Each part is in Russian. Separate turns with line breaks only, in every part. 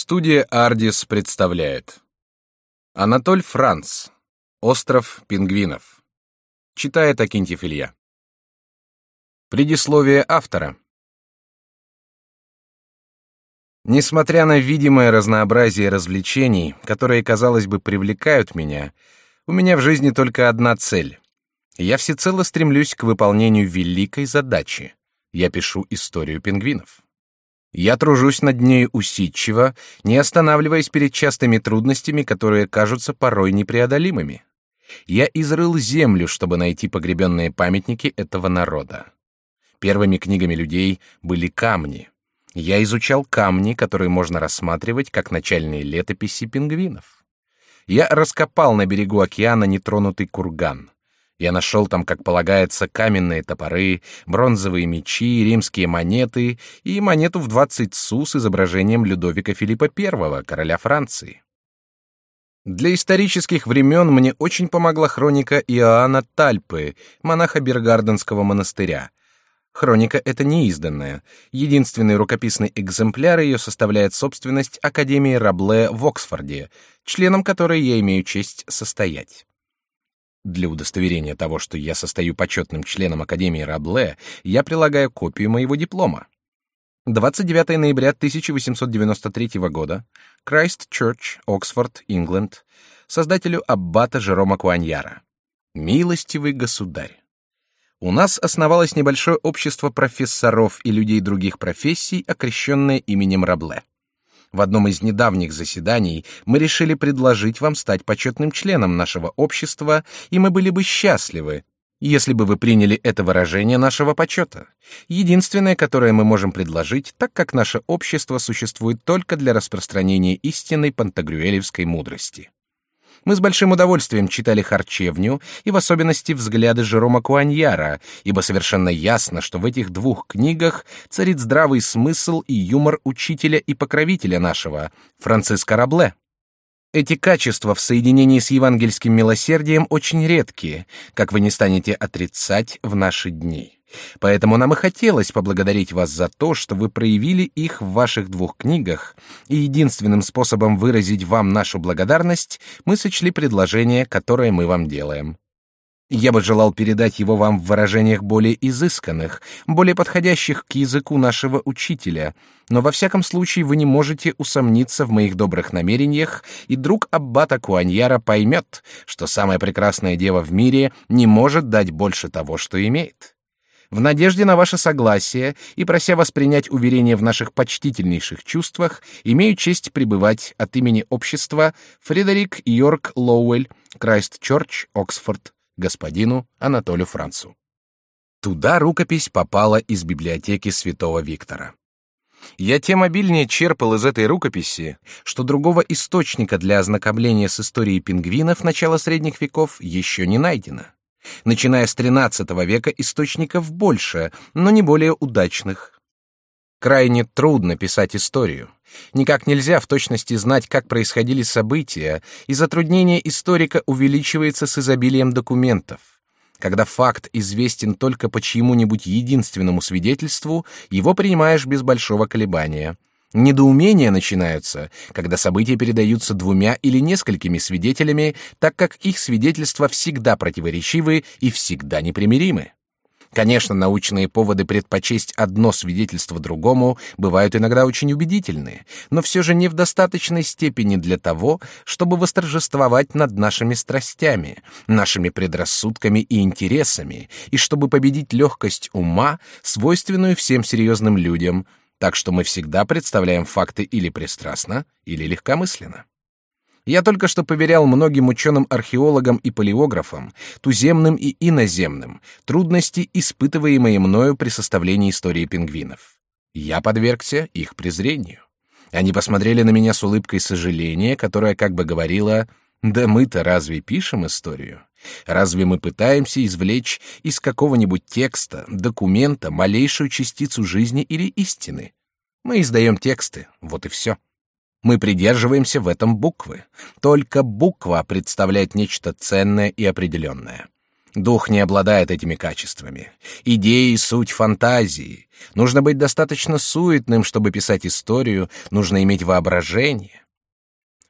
Студия «Ардис» представляет Анатоль Франц «Остров пингвинов» Читает Акинтьев Илья Предисловие автора Несмотря на видимое разнообразие развлечений, которые, казалось бы, привлекают меня, у меня в жизни только одна цель. Я всецело стремлюсь к выполнению великой задачи. Я пишу историю пингвинов. Я тружусь над ней усидчиво, не останавливаясь перед частыми трудностями, которые кажутся порой непреодолимыми. Я изрыл землю, чтобы найти погребенные памятники этого народа. Первыми книгами людей были камни. Я изучал камни, которые можно рассматривать как начальные летописи пингвинов. Я раскопал на берегу океана нетронутый курган. Я нашел там, как полагается, каменные топоры, бронзовые мечи, римские монеты и монету в двадцать су с изображением Людовика Филиппа I, короля Франции. Для исторических времен мне очень помогла хроника Иоанна Тальпы, монаха Бергарденского монастыря. Хроника эта неизданная. Единственный рукописный экземпляр ее составляет собственность Академии Рабле в Оксфорде, членом которой я имею честь состоять. Для удостоверения того, что я состою почетным членом Академии Рабле, я прилагаю копию моего диплома. 29 ноября 1893 года, Крайст Чёрч, Оксфорд, Ингланд, создателю аббата Жерома Куаньяра. Милостивый государь. У нас основалось небольшое общество профессоров и людей других профессий, окрещенное именем Рабле. В одном из недавних заседаний мы решили предложить вам стать почетным членом нашего общества, и мы были бы счастливы, если бы вы приняли это выражение нашего почета. Единственное, которое мы можем предложить, так как наше общество существует только для распространения истинной пантагрюэлевской мудрости. Мы с большим удовольствием читали харчевню и в особенности взгляды Жерома Куаньяра, ибо совершенно ясно, что в этих двух книгах царит здравый смысл и юмор учителя и покровителя нашего, Франциска Рабле. Эти качества в соединении с евангельским милосердием очень редкие, как вы не станете отрицать в наши дни. Поэтому нам и хотелось поблагодарить вас за то, что вы проявили их в ваших двух книгах, и единственным способом выразить вам нашу благодарность мы сочли предложение, которое мы вам делаем. Я бы желал передать его вам в выражениях более изысканных, более подходящих к языку нашего учителя, но во всяком случае вы не можете усомниться в моих добрых намерениях, и друг аббата Куаньяра поймет, что самая прекрасная дева в мире не может дать больше того, что имеет. В надежде на ваше согласие и прося воспринять уверение в наших почтительнейших чувствах, имею честь пребывать от имени общества Фредерик Йорк Лоуэль, Крайст-Чорч, Оксфорд, господину Анатолию Францу. Туда рукопись попала из библиотеки Святого Виктора. Я тем обильнее черпал из этой рукописи, что другого источника для ознакомления с историей пингвинов начала средних веков еще не найдено. Начиная с XIII века источников больше, но не более удачных. Крайне трудно писать историю. Никак нельзя в точности знать, как происходили события, и затруднение историка увеличивается с изобилием документов. Когда факт известен только по чьему-нибудь единственному свидетельству, его принимаешь без большого колебания. Недоумения начинаются, когда события передаются двумя или несколькими свидетелями, так как их свидетельства всегда противоречивы и всегда непримиримы. Конечно, научные поводы предпочесть одно свидетельство другому бывают иногда очень убедительны, но все же не в достаточной степени для того, чтобы восторжествовать над нашими страстями, нашими предрассудками и интересами, и чтобы победить легкость ума, свойственную всем серьезным людям, так что мы всегда представляем факты или пристрастно, или легкомысленно. Я только что поверял многим ученым-археологам и палеографам, туземным и иноземным, трудности, испытываемые мною при составлении истории пингвинов. Я подвергся их презрению. Они посмотрели на меня с улыбкой сожаления, которая как бы говорила «Да мы-то разве пишем историю? Разве мы пытаемся извлечь из какого-нибудь текста, документа малейшую частицу жизни или истины? Мы издаем тексты, вот и все. Мы придерживаемся в этом буквы. Только буква представляет нечто ценное и определенное. Дух не обладает этими качествами. Идеи — суть фантазии. Нужно быть достаточно суетным, чтобы писать историю, нужно иметь воображение.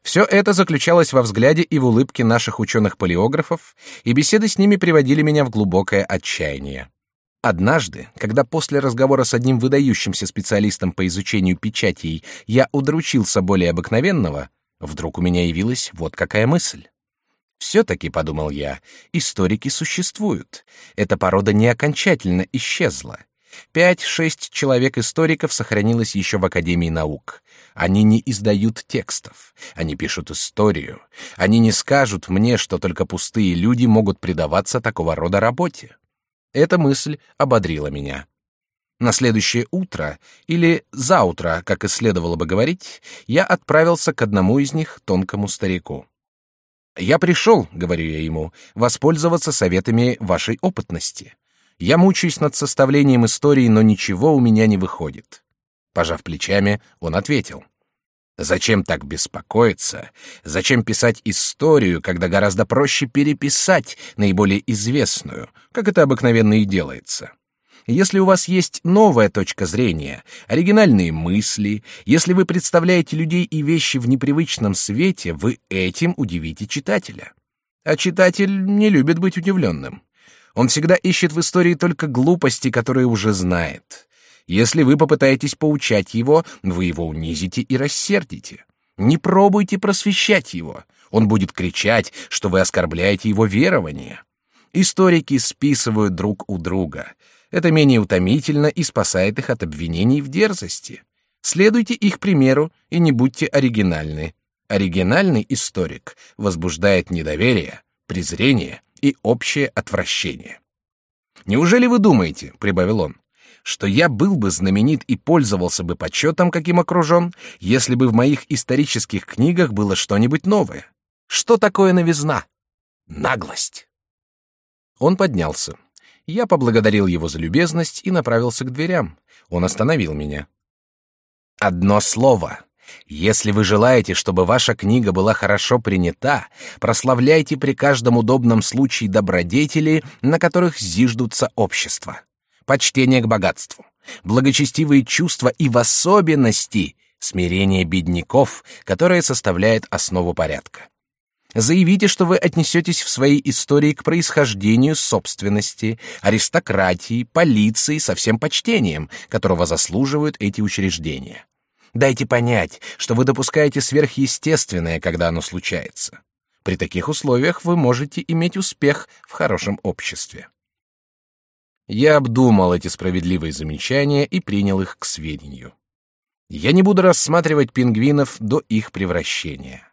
Все это заключалось во взгляде и в улыбке наших ученых-палеографов, и беседы с ними приводили меня в глубокое отчаяние. Однажды, когда после разговора с одним выдающимся специалистом по изучению печатей я удручился более обыкновенного, вдруг у меня явилась вот какая мысль. Все-таки, подумал я, историки существуют. Эта порода не окончательно исчезла. Пять-шесть человек-историков сохранилось еще в Академии наук. Они не издают текстов, они пишут историю. Они не скажут мне, что только пустые люди могут предаваться такого рода работе. Эта мысль ободрила меня. На следующее утро, или за утро, как и следовало бы говорить, я отправился к одному из них, тонкому старику. «Я пришел, — говорю я ему, — воспользоваться советами вашей опытности. Я мучаюсь над составлением истории, но ничего у меня не выходит». Пожав плечами, он ответил. «Зачем так беспокоиться? Зачем писать историю, когда гораздо проще переписать наиболее известную, как это обыкновенно и делается?» Если у вас есть новая точка зрения, оригинальные мысли, если вы представляете людей и вещи в непривычном свете, вы этим удивите читателя. А читатель не любит быть удивленным. Он всегда ищет в истории только глупости, которые уже знает. Если вы попытаетесь поучать его, вы его унизите и рассердите. Не пробуйте просвещать его. Он будет кричать, что вы оскорбляете его верование. Историки списывают друг у друга. Это менее утомительно и спасает их от обвинений в дерзости. Следуйте их примеру и не будьте оригинальны. Оригинальный историк возбуждает недоверие, презрение и общее отвращение. Неужели вы думаете, прибавил он, что я был бы знаменит и пользовался бы почетом, каким окружен, если бы в моих исторических книгах было что-нибудь новое? Что такое новизна? Наглость. Он поднялся. Я поблагодарил его за любезность и направился к дверям. Он остановил меня. Одно слово. Если вы желаете, чтобы ваша книга была хорошо принята, прославляйте при каждом удобном случае добродетели, на которых зиждутся общество. Почтение к богатству, благочестивые чувства и в особенности смирение бедняков, которое составляет основу порядка. Заявите, что вы отнесетесь в своей истории к происхождению собственности, аристократии, полиции со всем почтением, которого заслуживают эти учреждения. Дайте понять, что вы допускаете сверхъестественное, когда оно случается. При таких условиях вы можете иметь успех в хорошем обществе. Я обдумал эти справедливые замечания и принял их к сведению. Я не буду рассматривать пингвинов до их превращения.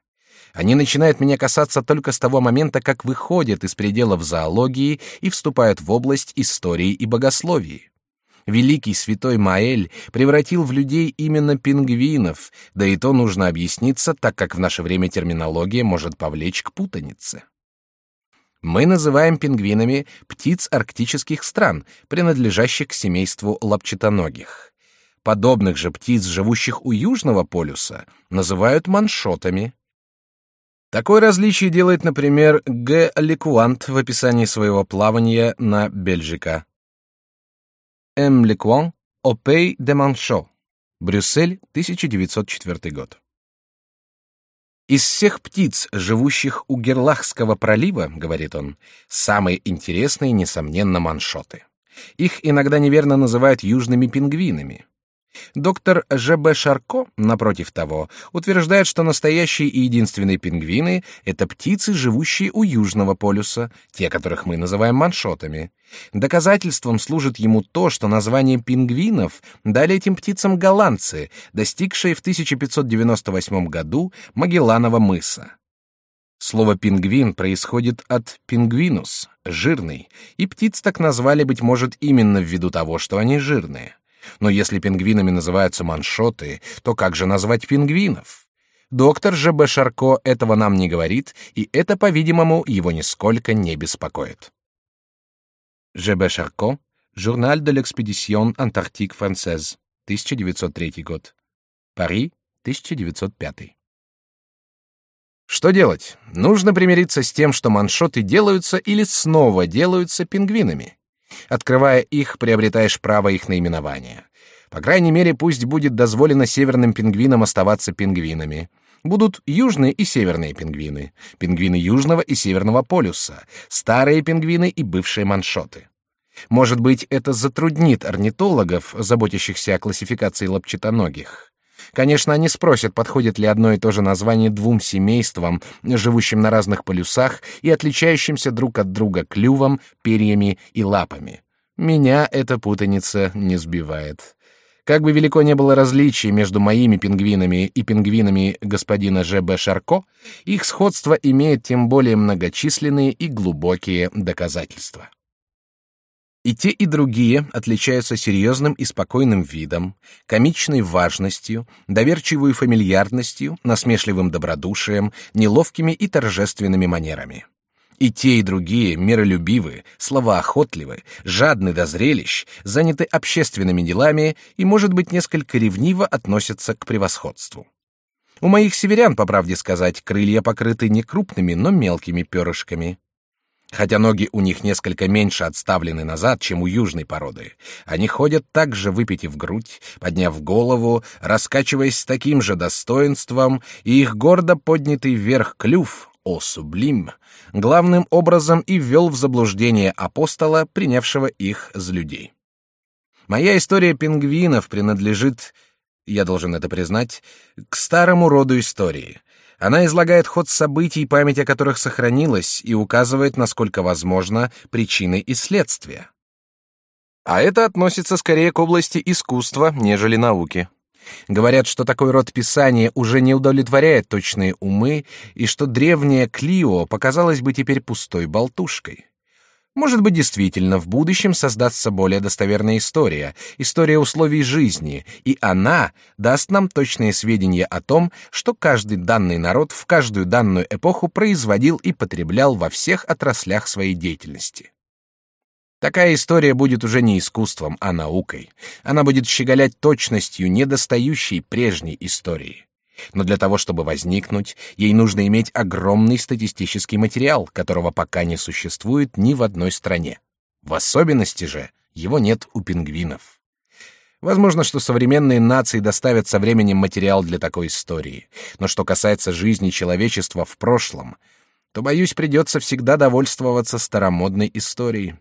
Они начинают меня касаться только с того момента, как выходят из пределов зоологии и вступают в область истории и богословии. Великий святой Маэль превратил в людей именно пингвинов, да и то нужно объясниться, так как в наше время терминология может повлечь к путанице. Мы называем пингвинами птиц арктических стран, принадлежащих к семейству лапчатоногих. Подобных же птиц, живущих у Южного полюса, называют маншотами. Такое различие делает, например, Г. Лекуант в описании своего плавания на Бельжика. М. Лекуан, Опей де Маншо, Брюссель, 1904 год. Из всех птиц, живущих у Герлахского пролива, говорит он, самые интересные, несомненно, маншоты. Их иногда неверно называют южными пингвинами. Доктор Ж.Б. Шарко, напротив того, утверждает, что настоящие и единственные пингвины — это птицы, живущие у Южного полюса, те, которых мы называем маншотами. Доказательством служит ему то, что название пингвинов дали этим птицам голландцы, достигшие в 1598 году Магелланова мыса. Слово «пингвин» происходит от «пингвинус» — «жирный», и птиц так назвали, быть может, именно ввиду того, что они жирные. Но если пингвинами называются маншоты, то как же назвать пингвинов? Доктор же Б. Шарко этого нам не говорит, и это, по-видимому, его нисколько не беспокоит. Ж.Б. Шарко, Журнал de l'expédition Antarctique française, 1903 год. Пари, 1905. Что делать? Нужно примириться с тем, что маншоты делаются или снова делаются пингвинами. Открывая их, приобретаешь право их наименования. По крайней мере, пусть будет дозволено северным пингвинам оставаться пингвинами. Будут южные и северные пингвины, пингвины южного и северного полюса, старые пингвины и бывшие маншоты. Может быть, это затруднит орнитологов, заботящихся о классификации лапчатоногих. Конечно, они спросят, подходит ли одно и то же название двум семействам, живущим на разных полюсах и отличающимся друг от друга клювом, перьями и лапами. Меня эта путаница не сбивает. Как бы велико не было различий между моими пингвинами и пингвинами господина Ж.Б. Шарко, их сходство имеет тем более многочисленные и глубокие доказательства. И те, и другие отличаются серьезным и спокойным видом, комичной важностью, доверчивой фамильярностью, насмешливым добродушием, неловкими и торжественными манерами. И те, и другие миролюбивы, словоохотливы, жадны до зрелищ, заняты общественными делами и, может быть, несколько ревниво относятся к превосходству. У моих северян, по правде сказать, крылья покрыты не крупными, но мелкими перышками. Хотя ноги у них несколько меньше отставлены назад, чем у южной породы, они ходят так же выпитив грудь, подняв голову, раскачиваясь с таким же достоинством, и их гордо поднятый вверх клюв, о сублим, главным образом и ввел в заблуждение апостола, принявшего их за людей. Моя история пингвинов принадлежит, я должен это признать, к старому роду истории, она излагает ход событий, память о которых сохранилась, и указывает, насколько возможно, причины и следствия. А это относится скорее к области искусства, нежели науки. Говорят, что такой род писания уже не удовлетворяет точные умы, и что древняя Клио показалась бы теперь пустой болтушкой. Может быть, действительно, в будущем создастся более достоверная история, история условий жизни, и она даст нам точные сведения о том, что каждый данный народ в каждую данную эпоху производил и потреблял во всех отраслях своей деятельности. Такая история будет уже не искусством, а наукой. Она будет щеголять точностью недостающей прежней истории. Но для того, чтобы возникнуть, ей нужно иметь огромный статистический материал, которого пока не существует ни в одной стране. В особенности же его нет у пингвинов. Возможно, что современные нации доставят со временем материал для такой истории. Но что касается жизни человечества в прошлом, то, боюсь, придется всегда довольствоваться старомодной историей.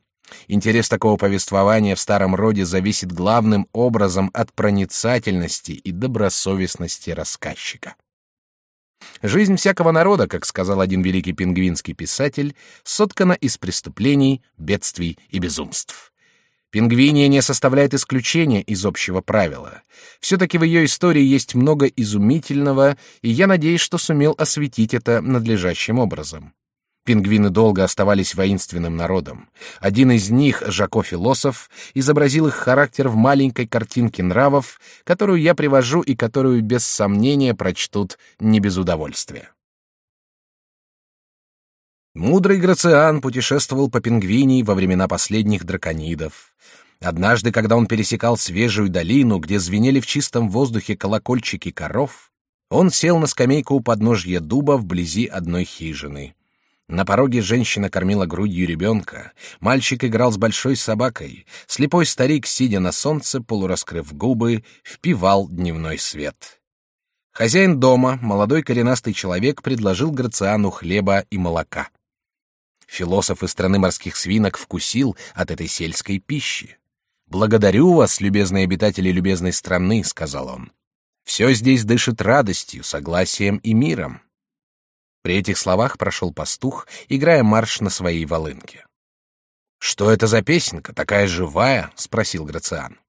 Интерес такого повествования в старом роде зависит главным образом от проницательности и добросовестности рассказчика. Жизнь всякого народа, как сказал один великий пингвинский писатель, соткана из преступлений, бедствий и безумств. Пингвиния не составляет исключения из общего правила. Все-таки в ее истории есть много изумительного, и я надеюсь, что сумел осветить это надлежащим образом. Пингвины долго оставались воинственным народом. Один из них, Жако-философ, изобразил их характер в маленькой картинке нравов, которую я привожу и которую без сомнения прочтут не без удовольствия. Мудрый Грациан путешествовал по Пингвинии во времена последних драконидов. Однажды, когда он пересекал свежую долину, где звенели в чистом воздухе колокольчики коров, он сел на скамейку у подножья дуба вблизи одной хижины. На пороге женщина кормила грудью ребенка, мальчик играл с большой собакой, слепой старик, сидя на солнце, полураскрыв губы, впивал дневной свет. Хозяин дома, молодой коренастый человек, предложил Грациану хлеба и молока. Философ из страны морских свинок вкусил от этой сельской пищи. «Благодарю вас, любезные обитатели любезной страны», — сказал он. «Все здесь дышит радостью, согласием и миром. При этих словах прошел пастух, играя марш на своей волынке. «Что это за песенка, такая живая?» — спросил Грациан.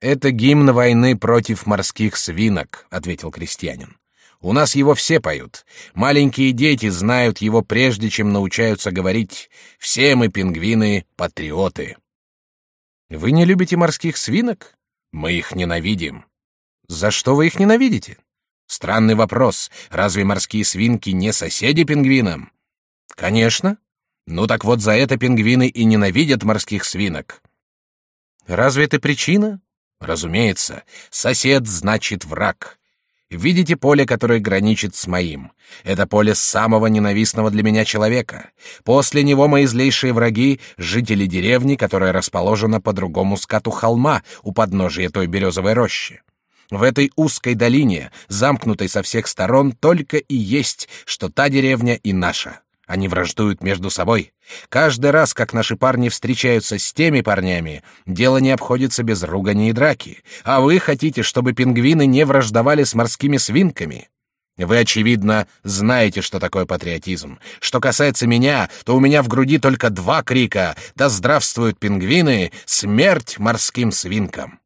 «Это гимн войны против морских свинок», — ответил крестьянин. «У нас его все поют. Маленькие дети знают его прежде, чем научаются говорить. Все мы, пингвины, патриоты». «Вы не любите морских свинок?» «Мы их ненавидим». «За что вы их ненавидите?» Странный вопрос. Разве морские свинки не соседи пингвинам? Конечно. Ну так вот за это пингвины и ненавидят морских свинок. Разве это причина? Разумеется. Сосед значит враг. Видите поле, которое граничит с моим? Это поле самого ненавистного для меня человека. После него мои злейшие враги — жители деревни, которая расположена по другому скату холма у подножия той березовой рощи. В этой узкой долине, замкнутой со всех сторон, только и есть, что та деревня и наша. Они враждуют между собой. Каждый раз, как наши парни встречаются с теми парнями, дело не обходится без ругани и драки. А вы хотите, чтобы пингвины не враждовали с морскими свинками? Вы, очевидно, знаете, что такое патриотизм. Что касается меня, то у меня в груди только два крика «Да здравствуют пингвины! Смерть морским свинкам!»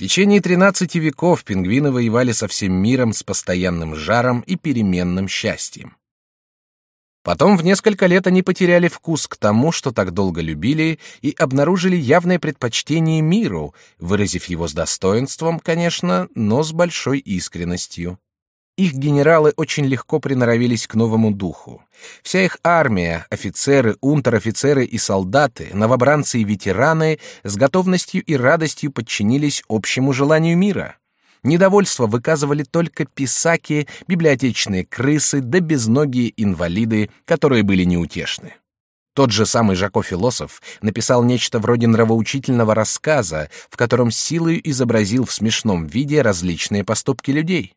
Течение 13 веков пингвины воевали со всем миром с постоянным жаром и переменным счастьем. Потом в несколько лет они потеряли вкус к тому, что так долго любили, и обнаружили явное предпочтение миру, выразив его с достоинством, конечно, но с большой искренностью. Их генералы очень легко приноровились к новому духу. Вся их армия, офицеры, унтер-офицеры и солдаты, новобранцы и ветераны с готовностью и радостью подчинились общему желанию мира. Недовольство выказывали только писаки, библиотечные крысы да безногие инвалиды, которые были неутешны. Тот же самый Жако-философ написал нечто вроде нравоучительного рассказа, в котором силой изобразил в смешном виде различные поступки людей.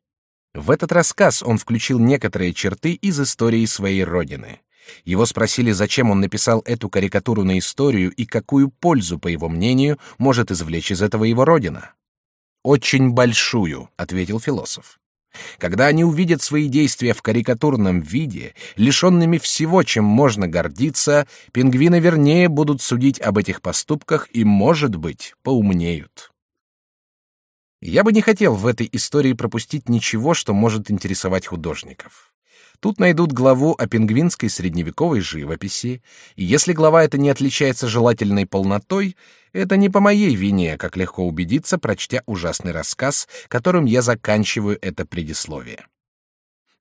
В этот рассказ он включил некоторые черты из истории своей родины. Его спросили, зачем он написал эту карикатуру на историю и какую пользу, по его мнению, может извлечь из этого его родина. «Очень большую», — ответил философ. Когда они увидят свои действия в карикатурном виде, лишенными всего, чем можно гордиться, пингвины вернее будут судить об этих поступках и, может быть, поумнеют. Я бы не хотел в этой истории пропустить ничего, что может интересовать художников. Тут найдут главу о пингвинской средневековой живописи, и если глава эта не отличается желательной полнотой, это не по моей вине, как легко убедиться, прочтя ужасный рассказ, которым я заканчиваю это предисловие.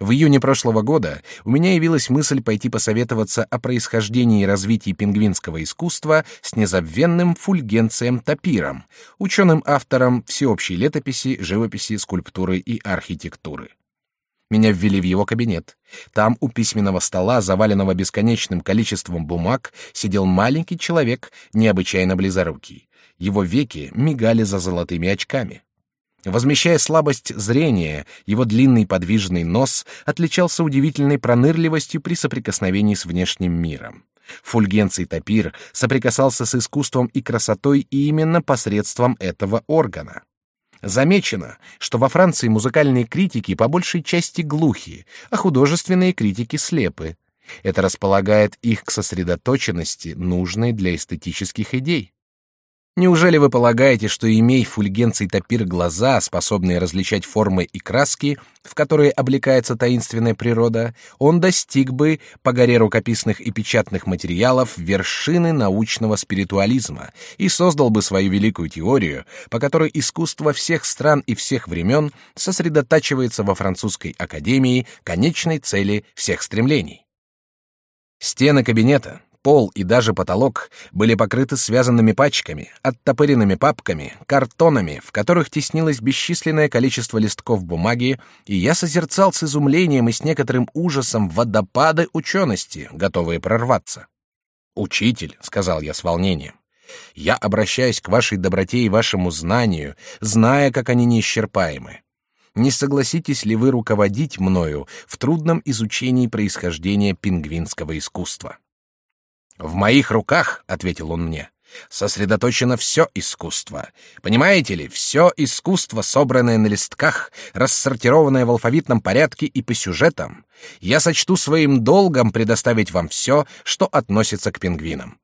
В июне прошлого года у меня явилась мысль пойти посоветоваться о происхождении и развитии пингвинского искусства с незабвенным Фульгенцием Тапиром, ученым-автором всеобщей летописи, живописи, скульптуры и архитектуры. Меня ввели в его кабинет. Там у письменного стола, заваленного бесконечным количеством бумаг, сидел маленький человек, необычайно близорукий. Его веки мигали за золотыми очками. Возмещая слабость зрения, его длинный подвижный нос отличался удивительной пронырливостью при соприкосновении с внешним миром. Фульгенций Тапир соприкасался с искусством и красотой именно посредством этого органа. Замечено, что во Франции музыкальные критики по большей части глухи, а художественные критики слепы. Это располагает их к сосредоточенности, нужной для эстетических идей. Неужели вы полагаете, что имей фульгенций топир глаза, способные различать формы и краски, в которые облекается таинственная природа, он достиг бы, по горе рукописных и печатных материалов, вершины научного спиритуализма и создал бы свою великую теорию, по которой искусство всех стран и всех времен сосредотачивается во французской академии конечной цели всех стремлений? Стены кабинета, пол и даже потолок были покрыты связанными пачками, оттопыренными папками, картонами, в которых теснилось бесчисленное количество листков бумаги, и я созерцал с изумлением и с некоторым ужасом водопады учености, готовые прорваться. «Учитель», — сказал я с волнением, — «я обращаюсь к вашей доброте и вашему знанию, зная, как они неисчерпаемы. Не согласитесь ли вы руководить мною в трудном изучении происхождения пингвинского искусства?» В моих руках, ответил он мне, сосредоточено все искусство. Понимаете ли, все искусство, собранное на листках, рассортированное в алфавитном порядке и по сюжетам. Я сочту своим долгом предоставить вам все, что относится к пингвинам.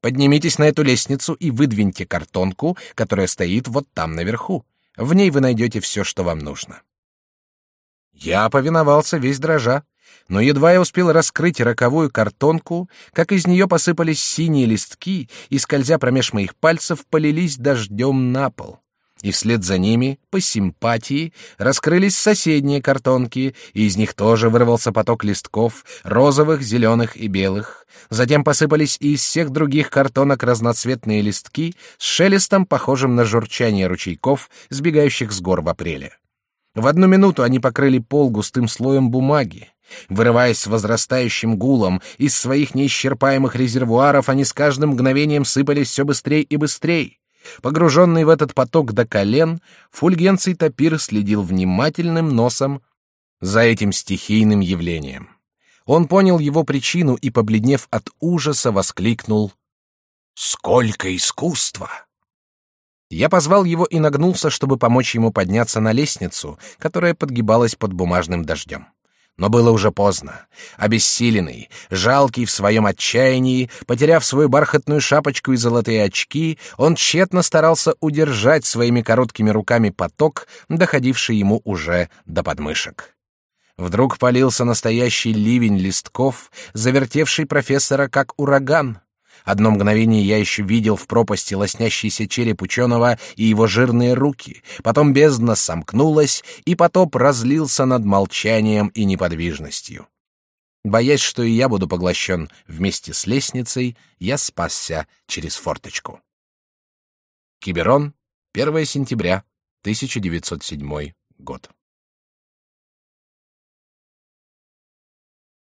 Поднимитесь на эту лестницу и выдвиньте картонку, которая стоит вот там наверху. В ней вы найдете все, что вам нужно. Я повиновался весь дрожа. Но едва я успел раскрыть роковую картонку, как из нее посыпались синие листки и, скользя промеж моих пальцев, полились дождем на пол. и вслед за ними, по симпатии, раскрылись соседние картонки, и из них тоже вырвался поток листков, розовых, зеленых и белых. Затем посыпались и из всех других картонок разноцветные листки с шелестом, похожим на журчание ручейков, сбегающих с гор в апреле. В одну минуту они покрыли пол густым слоем бумаги. Вырываясь возрастающим гулом из своих неисчерпаемых резервуаров, они с каждым мгновением сыпались все быстрее и быстрее. Погруженный в этот поток до колен, Фульгенций Тапир следил внимательным носом за этим стихийным явлением. Он понял его причину и, побледнев от ужаса, воскликнул «Сколько искусства!» Я позвал его и нагнулся, чтобы помочь ему подняться на лестницу, которая подгибалась под бумажным дождем. Но было уже поздно. Обессиленный, жалкий в своем отчаянии, потеряв свою бархатную шапочку и золотые очки, он тщетно старался удержать своими короткими руками поток, доходивший ему уже до подмышек. Вдруг полился настоящий ливень листков, завертевший профессора как ураган. Одно мгновение я еще видел в пропасти лоснящийся череп ученого и его жирные руки. Потом бездна сомкнулась, и потоп разлился над молчанием и неподвижностью. Боясь, что и я буду поглощен вместе с лестницей, я спасся через форточку. Киберон, 1 сентября 1907 год.